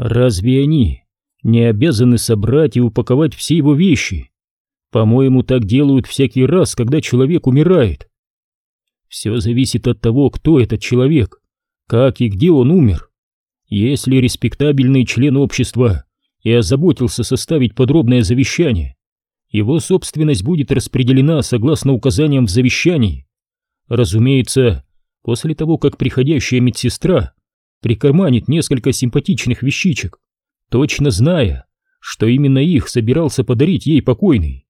Разве они не обязаны собрать и упаковать все его вещи? По-моему, так делают всякий раз, когда человек умирает. Все зависит от того, кто этот человек, как и где он умер. Если респектабельный член общества и озаботился составить подробное завещание, его собственность будет распределена согласно указаниям в завещании. Разумеется, после того, как приходящая медсестра прикарманит несколько симпатичных вещичек, точно зная, что именно их собирался подарить ей покойный.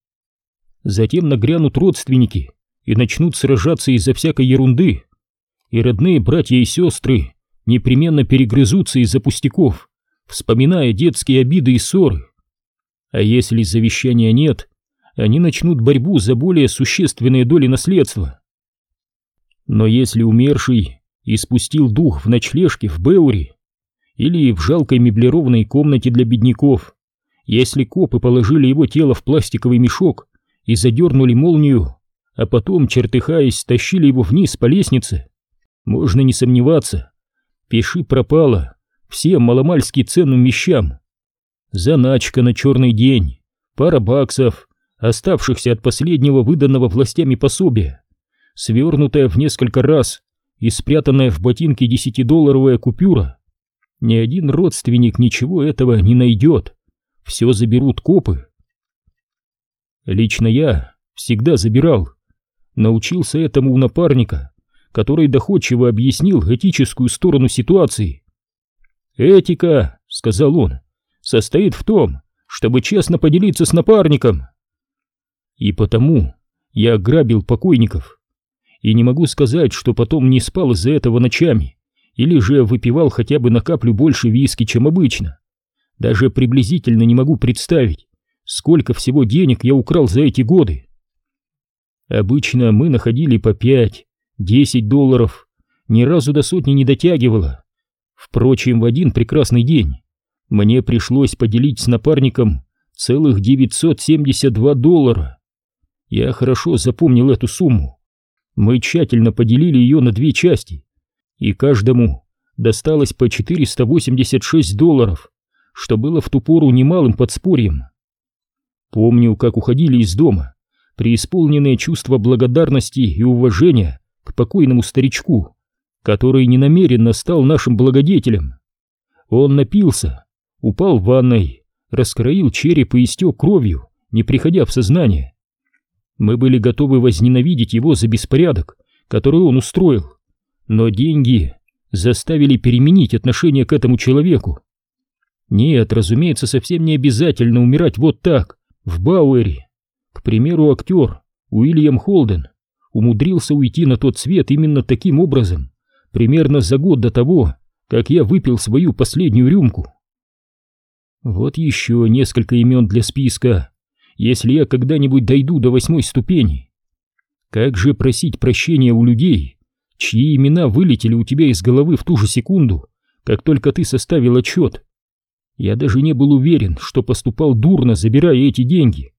Затем нагрянут родственники и начнут сражаться из-за всякой ерунды, и родные братья и сестры непременно перегрызутся из-за пустяков, вспоминая детские обиды и ссоры. А если завещания нет, они начнут борьбу за более существенные доли наследства. Но если умерший испустил дух в ночлежке в Беури или в жалкой меблированной комнате для бедняков, если копы положили его тело в пластиковый мешок и задернули молнию, а потом, чертыхаясь, тащили его вниз по лестнице, можно не сомневаться, пиши пропало всем маломальски ценным вещам. Заначка на черный день, пара баксов, оставшихся от последнего выданного властями пособия, свернутая в несколько раз и спрятанная в ботинке десятидолларовая купюра. Ни один родственник ничего этого не найдет, все заберут копы. Лично я всегда забирал, научился этому у напарника, который доходчиво объяснил этическую сторону ситуации. «Этика», — сказал он, — «состоит в том, чтобы честно поделиться с напарником». И потому я грабил покойников. И не могу сказать, что потом не спал из-за этого ночами, или же выпивал хотя бы на каплю больше виски, чем обычно. Даже приблизительно не могу представить, сколько всего денег я украл за эти годы. Обычно мы находили по пять, десять долларов, ни разу до сотни не дотягивало. Впрочем, в один прекрасный день мне пришлось поделить с напарником целых 972 доллара. Я хорошо запомнил эту сумму. Мы тщательно поделили ее на две части, и каждому досталось по 486 долларов, что было в ту пору немалым подспорьем. Помню, как уходили из дома, преисполненные чувства благодарности и уважения к покойному старичку, который ненамеренно стал нашим благодетелем. Он напился, упал в ванной, раскроил череп и истек кровью, не приходя в сознание. Мы были готовы возненавидеть его за беспорядок, который он устроил, но деньги заставили переменить отношение к этому человеку. Нет, разумеется, совсем не обязательно умирать вот так, в Бауэре. К примеру, актер Уильям Холден умудрился уйти на тот свет именно таким образом, примерно за год до того, как я выпил свою последнюю рюмку. Вот еще несколько имен для списка, если я когда-нибудь дойду до восьмой ступени? Как же просить прощения у людей, чьи имена вылетели у тебя из головы в ту же секунду, как только ты составил отчет? Я даже не был уверен, что поступал дурно, забирая эти деньги.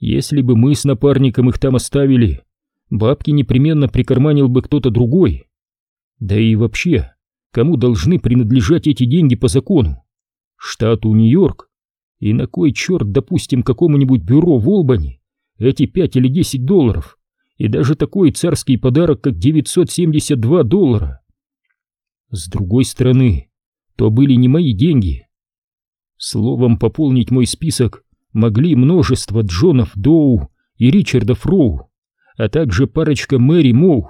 Если бы мы с напарником их там оставили, бабки непременно прикарманил бы кто-то другой. Да и вообще, кому должны принадлежать эти деньги по закону? Штату Нью-Йорк и на кой черт, допустим, какому-нибудь бюро в Олбани эти пять или десять долларов, и даже такой царский подарок, как 972 доллара? С другой стороны, то были не мои деньги. Словом, пополнить мой список могли множество Джонов Доу и Ричарда Фроу, а также парочка Мэри Моу,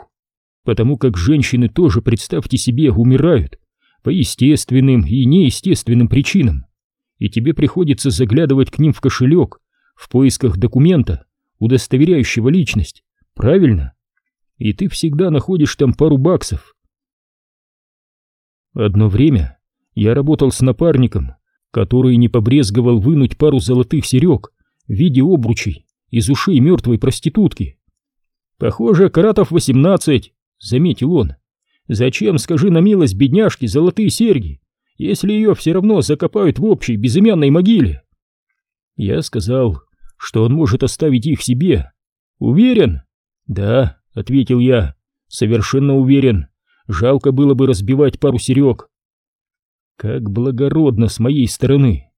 потому как женщины тоже, представьте себе, умирают по естественным и неестественным причинам и тебе приходится заглядывать к ним в кошелек в поисках документа, удостоверяющего личность, правильно? И ты всегда находишь там пару баксов. Одно время я работал с напарником, который не побрезговал вынуть пару золотых серег в виде обручей из ушей мертвой проститутки. «Похоже, каратов восемнадцать», — заметил он. «Зачем, скажи на милость, бедняжке, золотые серьги? Если ее все равно закопают в общей безымянной могиле? Я сказал, что он может оставить их себе. Уверен? Да, ответил я, совершенно уверен. Жалко было бы разбивать пару серег. Как благородно с моей стороны.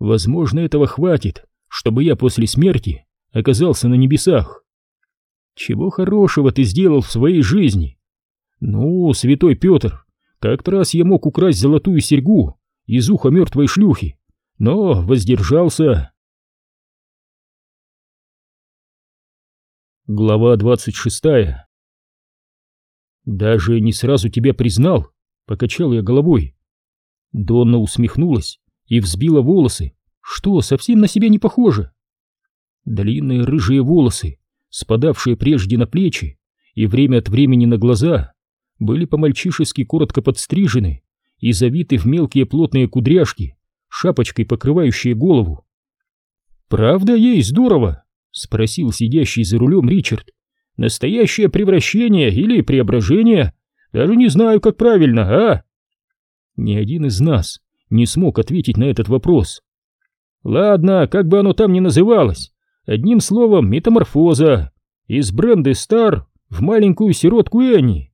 Возможно, этого хватит, чтобы я после смерти оказался на небесах. Чего хорошего ты сделал в своей жизни? Ну, святой Петр, как-то раз я мог украсть золотую серьгу из уха мертвой шлюхи, но воздержался. Глава двадцать шестая «Даже не сразу тебя признал», — покачал я головой. Донна усмехнулась и взбила волосы. «Что, совсем на себя не похоже?» Длинные рыжие волосы, спадавшие прежде на плечи и время от времени на глаза, были по-мальчишески коротко подстрижены и завиты в мелкие плотные кудряшки, шапочкой покрывающие голову. «Правда ей здорово?» — спросил сидящий за рулем Ричард. Настоящее превращение или преображение? Даже не знаю, как правильно, а? Ни один из нас не смог ответить на этот вопрос. Ладно, как бы оно там ни называлось, одним словом, метаморфоза. Из бренды Стар в маленькую сиротку Энни.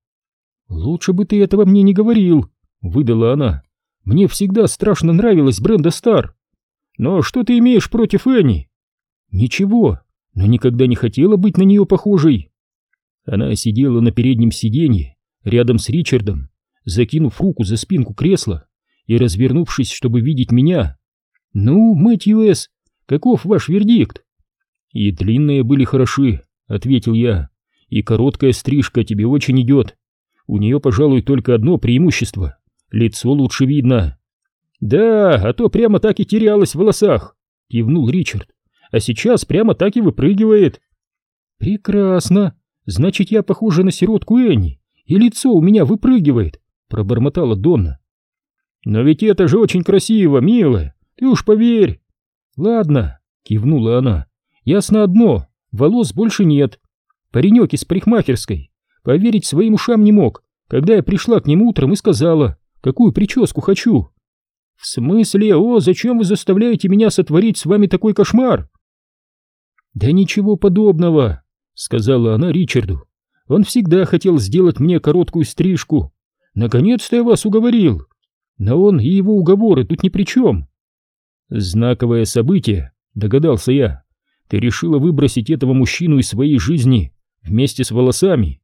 Лучше бы ты этого мне не говорил, выдала она. Мне всегда страшно нравилась бренда Стар. Но что ты имеешь против Энни? Ничего, но никогда не хотела быть на нее похожей. Она сидела на переднем сиденье, рядом с Ричардом, закинув руку за спинку кресла и развернувшись, чтобы видеть меня. «Ну, Мэтью С., каков ваш вердикт?» «И длинные были хороши», — ответил я, — «и короткая стрижка тебе очень идет. У нее, пожалуй, только одно преимущество — лицо лучше видно». «Да, а то прямо так и терялось в волосах», — кивнул Ричард, — «а сейчас прямо так и выпрыгивает». «Прекрасно», Значит, я похожа на сиротку Энни, и лицо у меня выпрыгивает, пробормотала Донна. Но ведь это же очень красиво, милая, ты уж поверь. Ладно, кивнула она. Ясно одно, волос больше нет. Паренек из парикмахерской поверить своим ушам не мог, когда я пришла к нему утром и сказала, какую прическу хочу. В смысле, о, зачем вы заставляете меня сотворить с вами такой кошмар? Да ничего подобного, — сказала она Ричарду. «Он всегда хотел сделать мне короткую стрижку. Наконец-то я вас уговорил. Но он и его уговоры тут ни при чем». «Знаковое событие», — догадался я. «Ты решила выбросить этого мужчину из своей жизни вместе с волосами».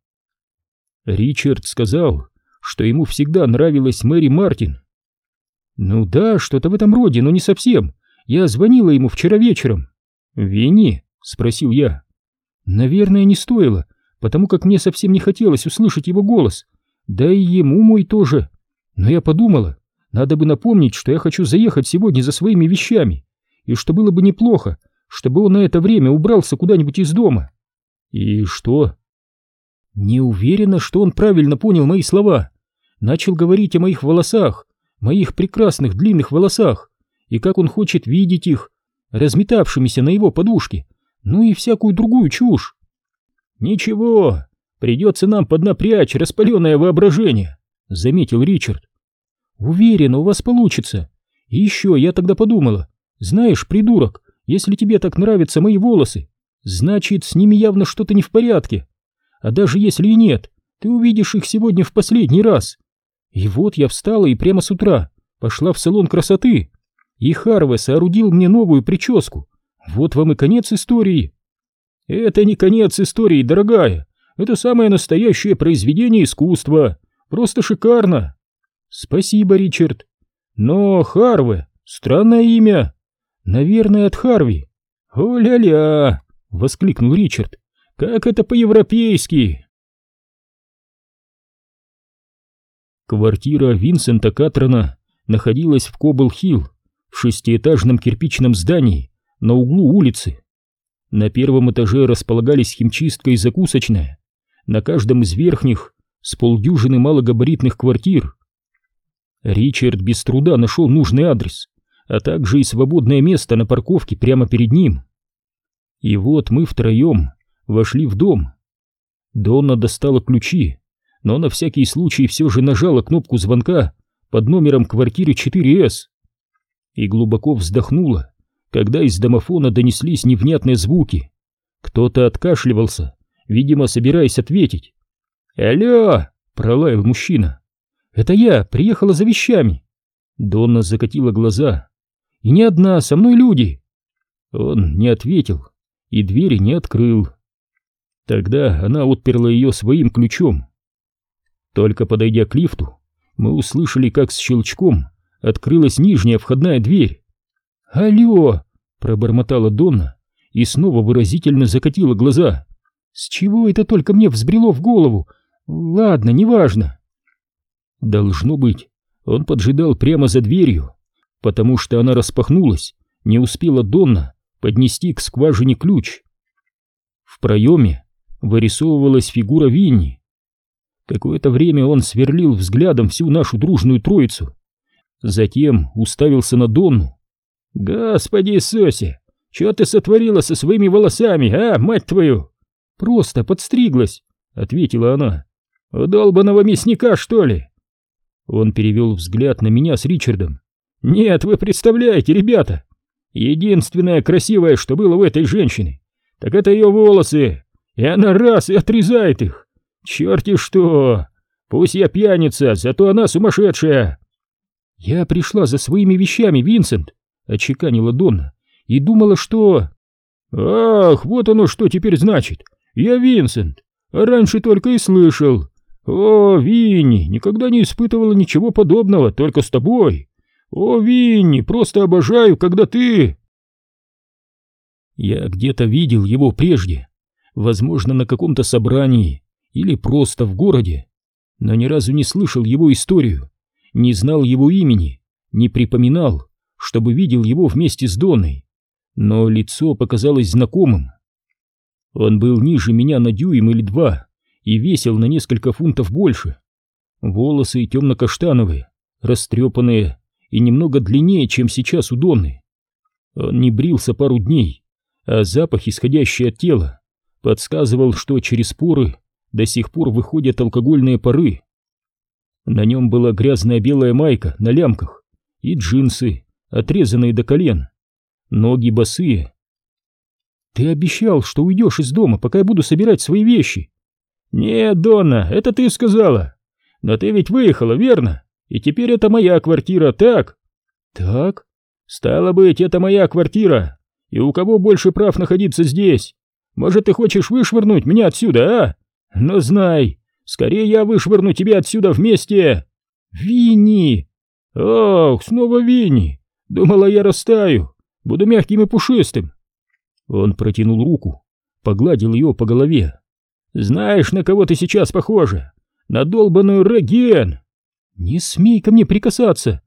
Ричард сказал, что ему всегда нравилась Мэри Мартин. «Ну да, что-то в этом роде, но не совсем. Я звонила ему вчера вечером». «Винни?» — спросил я. Наверное, не стоило, потому как мне совсем не хотелось услышать его голос, да и ему мой тоже. Но я подумала, надо бы напомнить, что я хочу заехать сегодня за своими вещами, и что было бы неплохо, чтобы он на это время убрался куда-нибудь из дома. И что? Не уверена, что он правильно понял мои слова. Начал говорить о моих волосах, моих прекрасных длинных волосах, и как он хочет видеть их, разметавшимися на его подушке, ну и всякую другую чушь. Ничего, придется нам поднапрячь распаленное воображение, заметил Ричард. Уверен, у вас получится. И еще я тогда подумала, знаешь, придурок, если тебе так нравятся мои волосы, значит, с ними явно что-то не в порядке. А даже если и нет, ты увидишь их сегодня в последний раз. И вот я встала и прямо с утра пошла в салон красоты, и Харве соорудил мне новую прическу, вот вам и конец истории. Это не конец истории, дорогая. Это самое настоящее произведение искусства. Просто шикарно. Спасибо, Ричард. Но Харве — странное имя. Наверное, от Харви. О-ля-ля! — воскликнул Ричард. Как это по-европейски! Квартира Винсента Катрона находилась в Кобл-Хилл, в шестиэтажном кирпичном здании, на углу улицы. На первом этаже располагались химчистка и закусочная, на каждом из верхних с полдюжины малогабаритных квартир. Ричард без труда нашел нужный адрес, а также и свободное место на парковке прямо перед ним. И вот мы втроем вошли в дом. Донна достала ключи, но на всякий случай все же нажала кнопку звонка под номером квартиры 4С и глубоко вздохнула, когда из домофона донеслись невнятные звуки. Кто-то откашливался, видимо, собираясь ответить. «Алло!» — пролаял мужчина. «Это я, приехала за вещами». Донна закатила глаза. «И не одна, со мной люди!» Он не ответил и двери не открыл. Тогда она отперла ее своим ключом. Только подойдя к лифту, мы услышали, как с щелчком открылась нижняя входная дверь. «Алло!» — пробормотала Донна и снова выразительно закатила глаза. «С чего это только мне взбрело в голову? Ладно, неважно». Должно быть, он поджидал прямо за дверью, потому что она распахнулась, не успела Донна поднести к скважине ключ. В проеме вырисовывалась фигура Винни. Какое-то время он сверлил взглядом всю нашу дружную троицу, затем уставился на Донну. «Господи Иисусе, что ты сотворила со своими волосами, а, мать твою?» «Просто подстриглась», — ответила она. «У долбаного мясника, что ли?» Он перевел взгляд на меня с Ричардом. «Нет, вы представляете, ребята, единственное красивое, что было у этой женщины, так это ее волосы, и она раз и отрезает их. Черти что! Пусть я пьяница, зато она сумасшедшая!» «Я пришла за своими вещами, Винсент», — отчеканила Донна, — «и думала, что...» «Ах, вот оно что теперь значит! Я Винсент, а раньше только и слышал. «О, Винни, никогда не испытывала ничего подобного, только с тобой! О, Винни, просто обожаю, когда ты...» Я где-то видел его прежде, возможно, на каком-то собрании или просто в городе, но ни разу не слышал его историю, не знал его имени, не припоминал, чтобы видел его вместе с Донной, но лицо показалось знакомым. Он был ниже меня на дюйм или два, и весил на несколько фунтов больше. Волосы темно-каштановые, растрепанные и немного длиннее, чем сейчас у Донны. Он не брился пару дней, а запах, исходящий от тела, подсказывал, что через поры до сих пор выходят алкогольные пары. На нем была грязная белая майка на лямках и джинсы, отрезанные до колен, ноги босые. «Ты обещал, что уйдешь из дома, пока я буду собирать свои вещи», «Нет, Донна, это ты сказала. Но ты ведь выехала, верно? И теперь это моя квартира, так?» «Так?» «Стало быть, это моя квартира. И у кого больше прав находиться здесь? Может, ты хочешь вышвырнуть меня отсюда, а? Но знай, скорее я вышвырну тебя отсюда вместе!» «Винни!» «Ох, снова Винни! Думала, я растаю, буду мягким и пушистым!» Он протянул руку, погладил ее по голове. Знаешь, на кого ты сейчас похожа? На долбаную Реген!» «Не смей ко мне прикасаться!»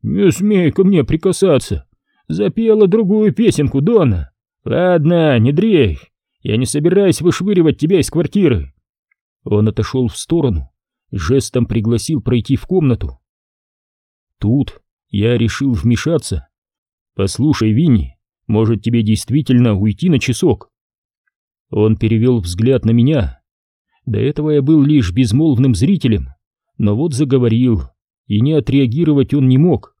«Не смей ко мне прикасаться!» «Запела другую песенку, Дона!» «Ладно, не дрейф, я не собираюсь вышвыривать тебя из квартиры!» Он отошел в сторону, жестом пригласил пройти в комнату. Тут я решил вмешаться. «Послушай, Винни, может тебе действительно уйти на часок?» Он перевел взгляд на меня. До этого я был лишь безмолвным зрителем, но вот заговорил, и не отреагировать он не мог.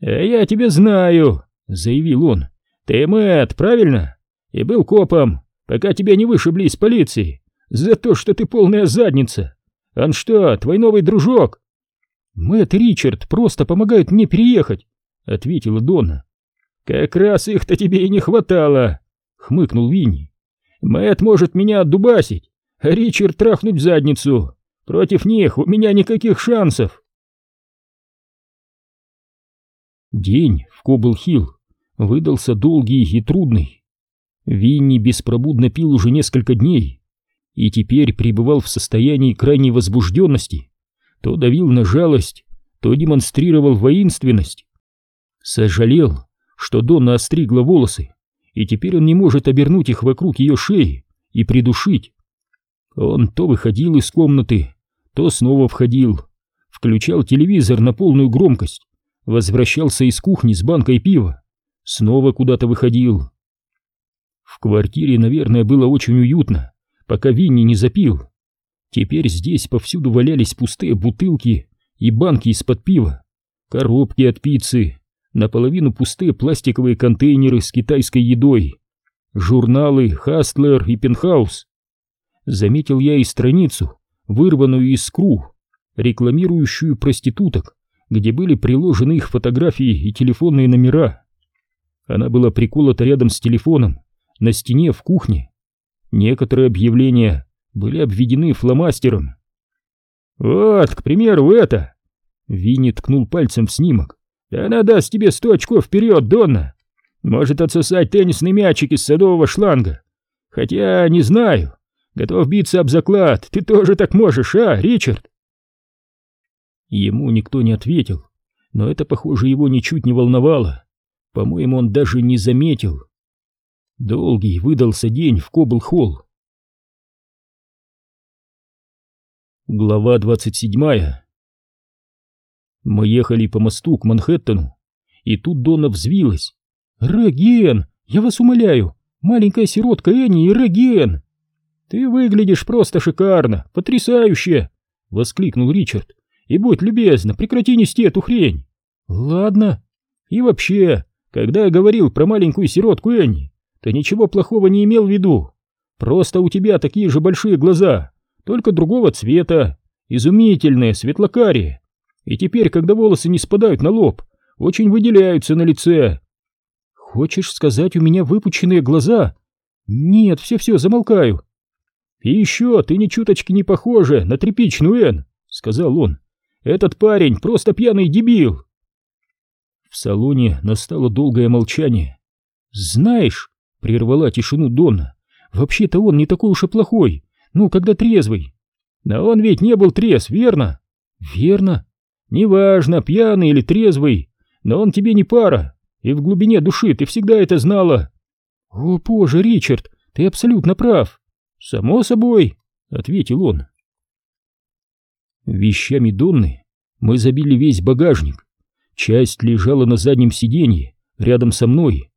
«А я тебя знаю», — заявил он. «Ты Мэтт, правильно? И был копом, пока тебя не вышибли из полиции, за то, что ты полная задница. Он что, твой новый дружок?» «Мэтт Ричард просто помогают мне переехать», — ответила Дonna. «Как раз их-то тебе и не хватало», — хмыкнул Винни. Мэт может меня отдубасить, а Ричард трахнуть в задницу. Против них у меня никаких шансов. День в Кобл-Хилл выдался долгий и трудный. Винни беспробудно пил уже несколько дней и теперь пребывал в состоянии крайней возбужденности. То давил на жалость, то демонстрировал воинственность. Сожалел, что Донна остригла волосы, и теперь он не может обернуть их вокруг ее шеи и придушить. Он то выходил из комнаты, то снова входил, включал телевизор на полную громкость, возвращался из кухни с банкой пива, снова куда-то выходил. В квартире, наверное, было очень уютно, пока Винни не запил. Теперь здесь повсюду валялись пустые бутылки и банки из-под пива, коробки от пиццы, наполовину пустые пластиковые контейнеры с китайской едой, журналы «Хастлер» и «Пентхаус». Заметил я и страницу, вырванную из скру, рекламирующую проституток где были приложены их фотографии и телефонные номера. Она была приколота рядом с телефоном на стене в кухне. Некоторые объявления были обведены фломастером. «Вот, к примеру, это!» Винни ткнул пальцем в снимок. «Она даст тебе сто очков вперед, Донна! Может отсосать теннисный мячик из садового шланга. Хотя, не знаю, готов биться об заклад, ты тоже так можешь, а, Ричард?» Ему никто не ответил, но это, похоже, его ничуть не волновало. По-моему, он даже не заметил. Долгий выдался день в Кобл-Холл. Глава двадцать седьмая Мы ехали по мосту к Манхэттену, и тут Дonna взвилась. «Реген! Я вас умоляю! Маленькая сиротка Энни и Реген!» «Ты выглядишь просто шикарно! Потрясающе!» — воскликнул Ричард. «И будь любезна, прекрати нести эту хрень!» «Ладно. И вообще, когда я говорил про маленькую сиротку Энни, то ничего плохого не имел в виду. Просто у тебя такие же большие глаза, только другого цвета, изумительные, светлокарие. И теперь, когда волосы не спадают на лоб, очень выделяются на лице. Хочешь сказать, у меня выпученные глаза? Нет, все-все, замолкаю. И еще ты ни чуточки не похожа на тряпичную Эн, сказал он. Этот парень просто пьяный дебил. В салоне настало долгое молчание. Знаешь, прервала тишину Донна, вообще-то он не такой уж и плохой. Ну, когда трезвый. Но он ведь не был трезв, верно? Верно. Неважно, пьяный или трезвый, но он тебе не пара, и в глубине души ты всегда это знала. О, боже, Ричард, ты абсолютно прав. Само собой, ответил он. Вещами Донны мы забили весь багажник. Часть лежала на заднем сиденье, рядом со мной.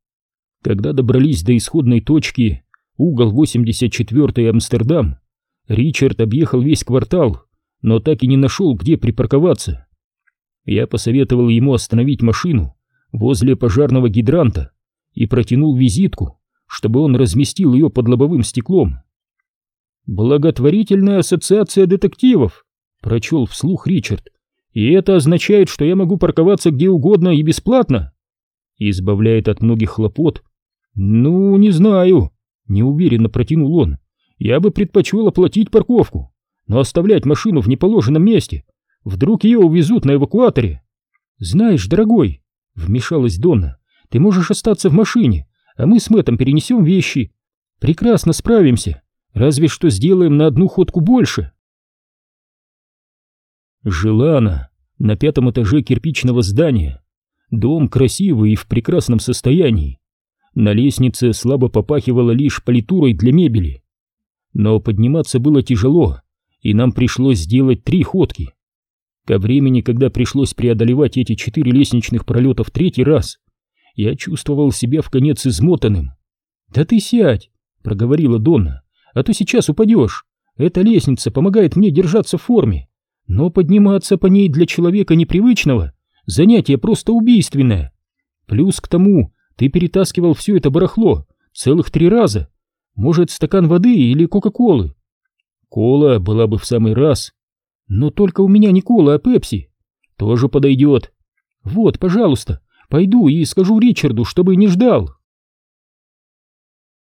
Когда добрались до исходной точки, угол 84-й Амстердам, Ричард объехал весь квартал, но так и не нашел, где припарковаться. Я посоветовал ему остановить машину возле пожарного гидранта и протянул визитку, чтобы он разместил ее под лобовым стеклом. «Благотворительная ассоциация детективов», — прочел вслух Ричард, «и это означает, что я могу парковаться где угодно и бесплатно?» «Избавляет от многих хлопот». «Ну, не знаю», — неуверенно протянул он. Я бы предпочел оплатить парковку, но оставлять машину в неположенном месте. Вдруг ее увезут на эвакуаторе. Знаешь, дорогой, вмешалась Донна, ты можешь остаться в машине, а мы с Мэттом перенесем вещи. Прекрасно справимся, разве что сделаем на одну ходку больше. Жила она на пятом этаже кирпичного здания. Дом красивый и в прекрасном состоянии. На лестнице слабо попахивало лишь политурой для мебели но подниматься было тяжело, и нам пришлось сделать три ходки. Ко времени, когда пришлось преодолевать эти четыре лестничных пролета в третий раз, я чувствовал себя в конец измотанным. «Да ты сядь!» — проговорила Донна. «А то сейчас упадешь. Эта лестница помогает мне держаться в форме. Но подниматься по ней для человека непривычного — занятие просто убийственное. Плюс к тому ты перетаскивал все это барахло целых три раза, может, стакан воды или кока-колы? Кола была бы в самый раз. Но только у меня не кола, а пепси. Тоже подойдет. Вот, пожалуйста, пойду и скажу Ричарду, чтобы не ждал.